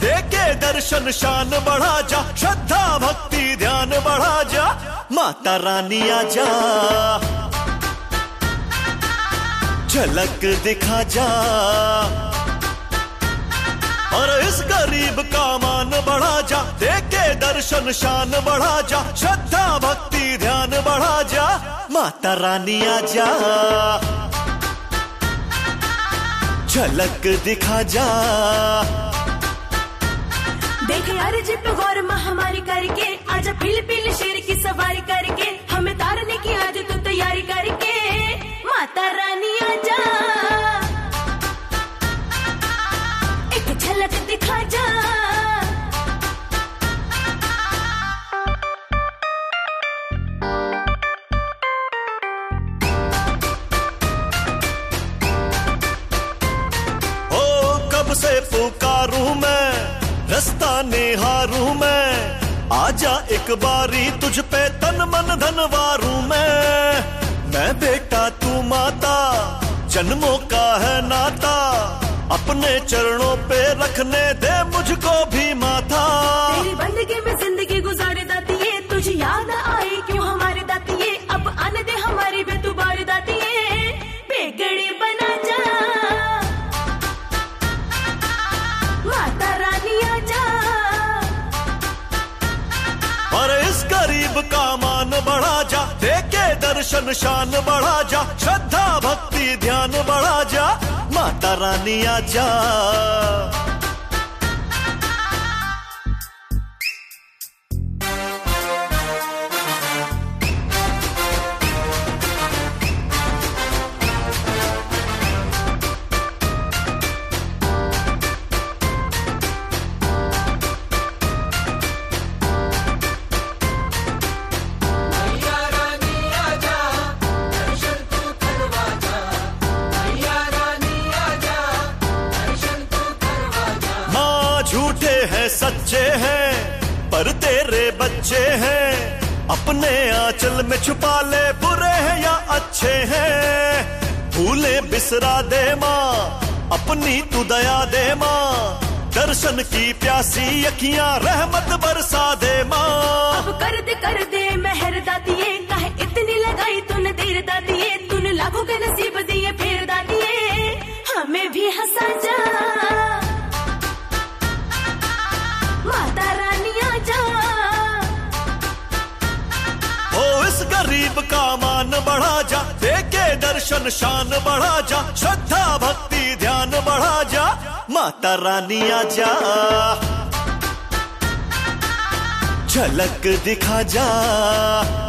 देके दर्शन शान बढ़ा जा, श्रद्धा भक्ति ध्यान बढ़ा जा, माता रानी आ जा। झलक दिखा जा। और इस गरीब का मान बढ़ा जा देके दर्शन शान बढ़ा जा, श्रद्धा भक्ति ध्यान बढ़ा जा, माता रानी आ जा। झलक दिखा जा। देखे अरे जिप गौर महामारी करके आजा पील से पुकारू मैं, रास्ता निहारू मैं। आजा एक बारी तुझ पे तन मन धन वारू मैं। मैं बेटा तू माता, जन्मों का है नाता, अपने चरणों पे रखने दे गरीब का मान बढ़ा जा। देखे दर्शन शान बढ़ा जा। श्रद्धा, भक्ति, ध्यान बढ़ा जा। माता रानी आ सच्चे हैं, पर तेरे बच्चे हैं। अपने आंचल में छुपा ले, बुरे हैं या अच्छे हैं। भूले बिसरा दे माँ, अपनी तू दया दे माँ। दर्शन की प्यासी अखियाँ रहमत बरसा दे माँ। अब कर दे कर दे, मेहर है काहे इतनी लगाई तूने देर है तूने लाखों के नसीब दिए फेर है हमें भी हंसा जा। गरीब का मान बढ़ा जा। देखे दर्शन, शान बढ़ा जा। श्रद्धा, भक्ति, ध्यान बढ़ा जा। माता रानी आ जा। झलक दिखा जा।